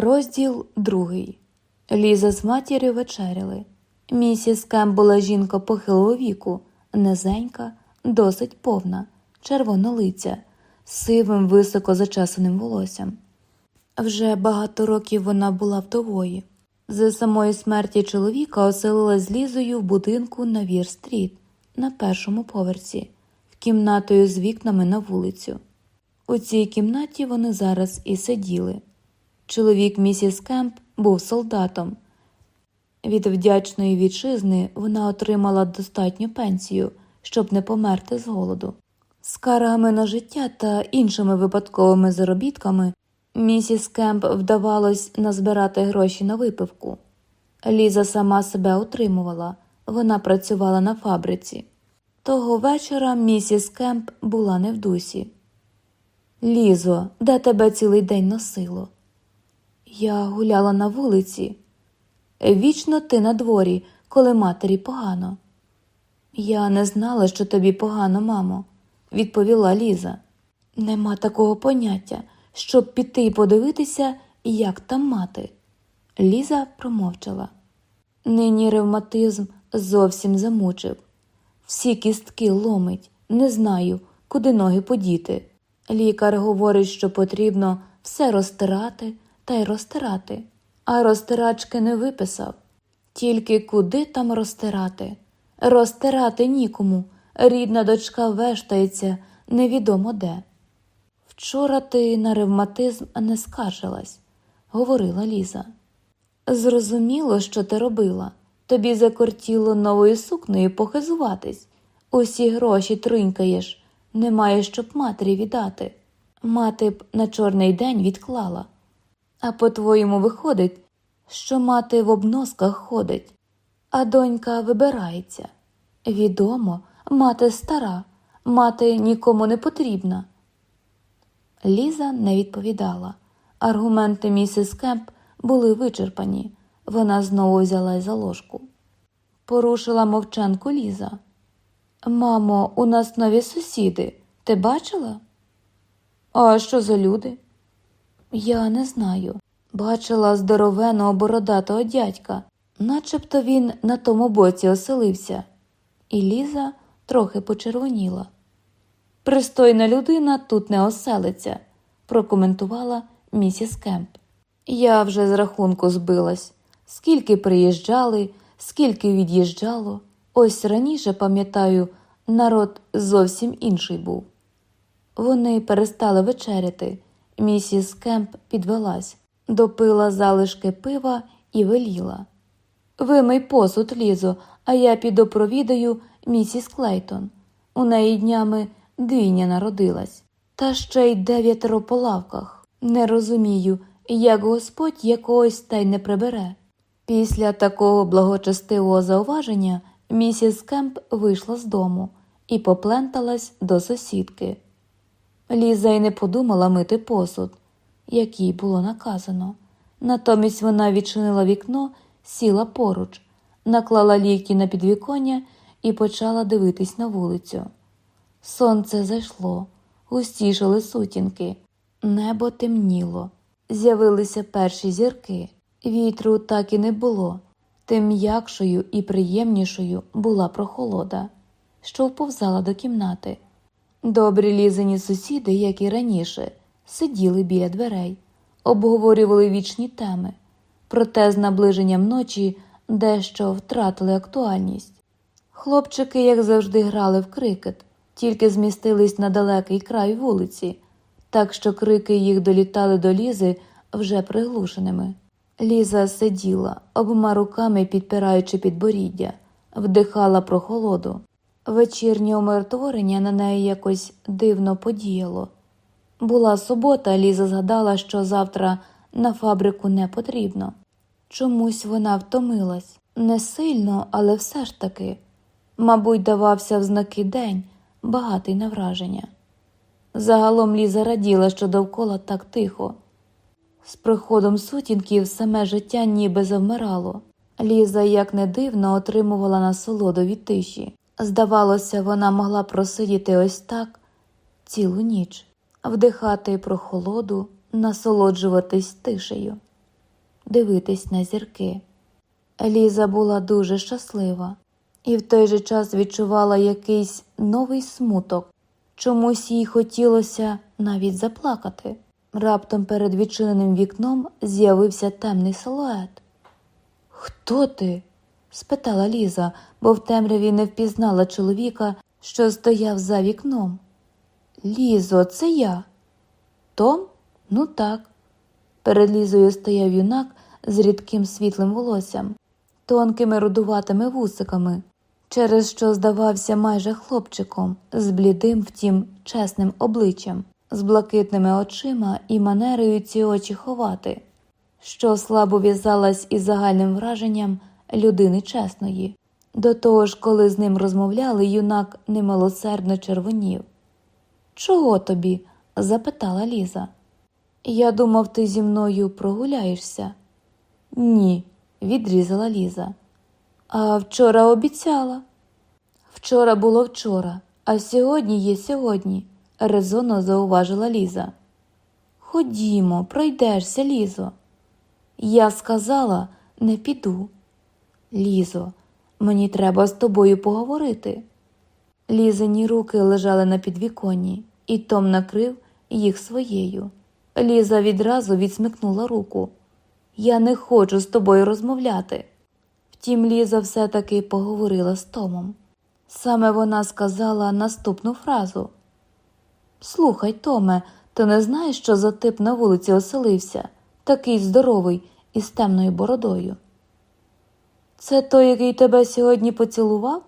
Розділ другий. Ліза з матір'ю вечеряли. Місіс Кемп була жінка похилого віку, низенька, досить повна, червонолиця, з сивим високо зачесаним волоссям. Вже багато років вона була вдовою. Від самої смерті чоловіка оселилась з Лізою в будинку на Вір-стріт на першому поверсі, в кімнатою з вікнами на вулицю. У цій кімнаті вони зараз і сиділи. Чоловік місіс Кемп був солдатом. Від вдячної вітчизни вона отримала достатню пенсію, щоб не померти з голоду. Скаргами на життя та іншими випадковими заробітками місіс Кемп вдавалось назбирати гроші на випивку. Ліза сама себе утримувала, вона працювала на фабриці. Того вечора місіс Кемп була не в дусі. Лізо, де тебе цілий день носило? Я гуляла на вулиці. Вічно ти на дворі, коли матері погано. Я не знала, що тобі погано, мамо, відповіла Ліза. Нема такого поняття, щоб піти і подивитися, як там мати. Ліза промовчала. Нині ревматизм зовсім замучив. Всі кістки ломить, не знаю, куди ноги подіти. Лікар говорить, що потрібно все розтирати та й розтирати, а розтирачки не виписав. Тільки куди там розтирати? Розтирати нікому. Рідна дочка вештається невідомо де. Вчора ти на ревматизм не скаржилась, говорила Ліза. Зрозуміло, що ти робила. Тобі закортіло новою сукнею похизуватись. Усі гроші тринькаєш, немає щоб матері віддати. Мати б на чорний день відклала. А по-твоєму виходить, що мати в обносках ходить, а донька вибирається. Відомо, мати стара, мати нікому не потрібна. Ліза не відповідала. Аргументи місіс Кемп були вичерпані. Вона знову взялась за ложку. Порушила мовчанку Ліза. Мамо, у нас нові сусіди. Ти бачила? А що за люди? Я не знаю. Бачила здоровеного бородатого дядька, начебто він на тому боці оселився. І Ліза трохи почервоніла. Пристойна людина тут не оселиться, прокоментувала місіс Кемп. Я вже з рахунку збилась. Скільки приїжджали, скільки від'їжджало. Ось раніше, пам'ятаю, народ зовсім інший був. Вони перестали вечеряти. Місіс Кемп підвелась, допила залишки пива і веліла. Вимий посуд, Лізо, а я піду провідаю місіс Клейтон. У неї днями двійня народилась, та ще й дев'ятеро по лавках. Не розумію, як Господь якогось та й не прибере. Після такого благочестивого зауваження місіс Кемп вийшла з дому і попленталась до сусідки. Ліза й не подумала мити посуд, як їй було наказано. Натомість вона відчинила вікно, сіла поруч, наклала лікті на підвіконня і почала дивитись на вулицю. Сонце зайшло, густішали сутінки, небо темніло, з'явилися перші зірки. Вітру так і не було, тим м'якшою і приємнішою була прохолода, що вповзала до кімнати. Добрі лізані сусіди, як і раніше, сиділи біля дверей, обговорювали вічні теми, проте з наближенням ночі дещо втратили актуальність. Хлопчики, як завжди, грали в крикет, тільки змістились на далекий край вулиці, так що крики їх долітали до лізи вже приглушеними. Ліза сиділа, обома руками підпираючи підборіддя, вдихала прохолоду. Вечірнє умиротворення на неї якось дивно подіяло. Була субота, Ліза згадала, що завтра на фабрику не потрібно. Чомусь вона втомилась не сильно, але все ж таки. Мабуть, давався в знаки день, багатий на враження. Загалом Ліза раділа, що довкола так тихо. З приходом сутінків саме життя ніби завмирало. Ліза, як не дивно, отримувала насолоду від тиші. Здавалося, вона могла просидіти ось так цілу ніч, вдихати прохолоду, насолоджуватись тишею. дивитись на зірки. Ліза була дуже щаслива і в той же час відчувала якийсь новий смуток. Чомусь їй хотілося навіть заплакати. Раптом перед відчиненим вікном з'явився темний силует. Хто ти? Спитала Ліза, бо в темряві не впізнала чоловіка, що стояв за вікном. Лізо, це я. Том? Ну так. Перед Лізою стояв юнак з рідким світлим волоссям, тонкими рудуватими вусиками, через що здавався майже хлопчиком, з блідим, втім, чесним обличчям, з блакитними очима і манерою ці очі ховати, що слабо в'язалась із загальним враженням людини чесної. До того ж, коли з ним розмовляли, юнак немилосердно червонів. Чого тобі? запитала Ліза. Я думав, ти зі мною прогуляєшся. Ні, відрізала Ліза. А вчора обіцяла. Вчора було вчора, а сьогодні є сьогодні, резонно зауважила Ліза. Ходімо, пройдешся, Лізо. Я сказала, не піду. Лізо, мені треба з тобою поговорити. Лізині руки лежали на підвіконні, і Том накрив їх своєю. Ліза відразу відсмикнула руку. Я не хочу з тобою розмовляти. Втім, Ліза все-таки поговорила з Томом. Саме вона сказала наступну фразу Слухай, Томе, ти не знаєш, що за тип на вулиці оселився, такий здоровий і з темною бородою. Це той, який тебе сьогодні поцілував?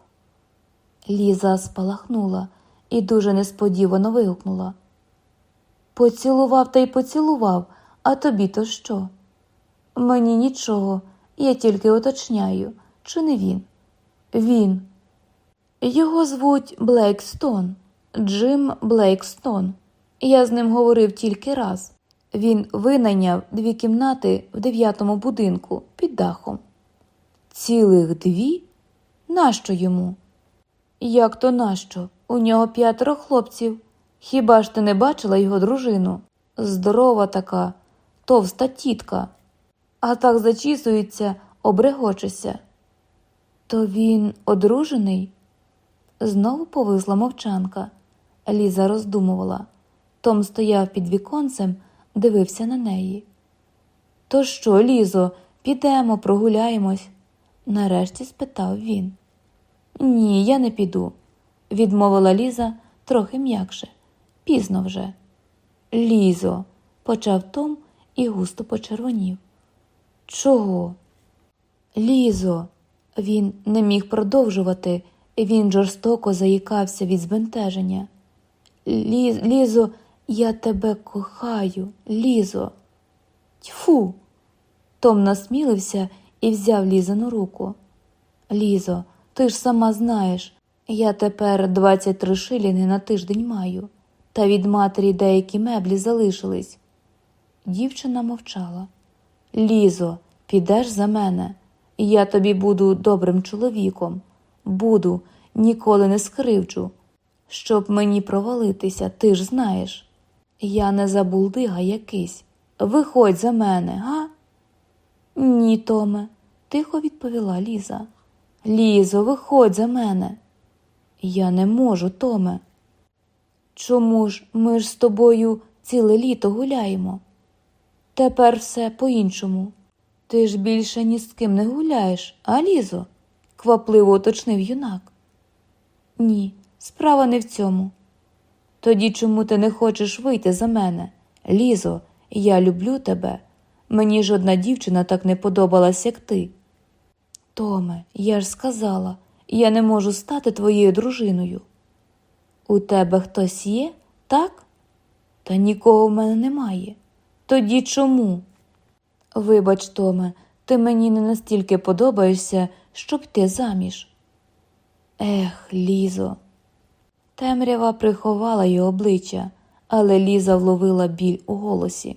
Ліза спалахнула і дуже несподівано вигукнула. Поцілував та й поцілував, а тобі то що? Мені нічого, я тільки уточняю, чи не він? Він. Його звуть Блейкстон, Джим Блейкстон. Я з ним говорив тільки раз. Він винайняв дві кімнати в дев'ятому будинку під дахом. Цілих дві? Нащо йому? Як то нащо? У нього п'ятеро хлопців. Хіба ж ти не бачила його дружину? Здорова така, товста тітка, а так зачісується, обрегочеться. То він одружений? Знову повисла мовчанка. Ліза роздумувала. Том стояв під віконцем, дивився на неї. То що, Лізо, підемо, прогуляємось? Нарешті спитав він. Ні, я не піду, відмовила Ліза трохи м'якше. Пізно вже. Лізо, почав Том і густо почервонів. Чого? Лізо, він не міг продовжувати, він жорстоко заїкався від збентеження. Ліз, Лізо, я тебе кохаю, Лізо. Тьфу. Том насмілився і взяв Лізину руку. Лізо, ти ж сама знаєш, я тепер 23 шилінги на тиждень маю, та від матері деякі меблі залишились. Дівчина мовчала. Лізо, підеш за мене, я тобі буду добрим чоловіком, буду, ніколи не скривджу. Щоб мені провалитися, ти ж знаєш. Я не забулдига якийсь. Виходь за мене, га? Ні, Томе, тихо відповіла Ліза. Лізо, виходь за мене. Я не можу, Томе. Чому ж ми ж з тобою ціле літо гуляємо? Тепер все по-іншому. Ти ж більше ні з ким не гуляєш, а Лізо? квапливо уточнив юнак. Ні, справа не в цьому. Тоді чому ти не хочеш вийти за мене? Лізо, я люблю тебе. Мені жодна дівчина так не подобалась, як ти. Томе, я ж сказала, я не можу стати твоєю дружиною. У тебе хтось є, так? Та нікого в мене немає. Тоді чому? Вибач, Томе, ти мені не настільки подобаєшся, щоб ти заміж. Ех, Лізо. Темрява приховала його обличчя, але Ліза вловила біль у голосі.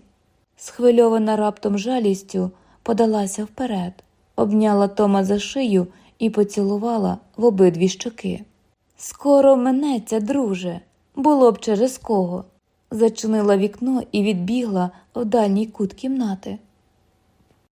Схвильована раптом жалістю, подалася вперед, обняла Тома за шию і поцілувала в обидві щоки. Скоро минеться, друже, було б через кого. Зачинила вікно і відбігла в дальній кут кімнати.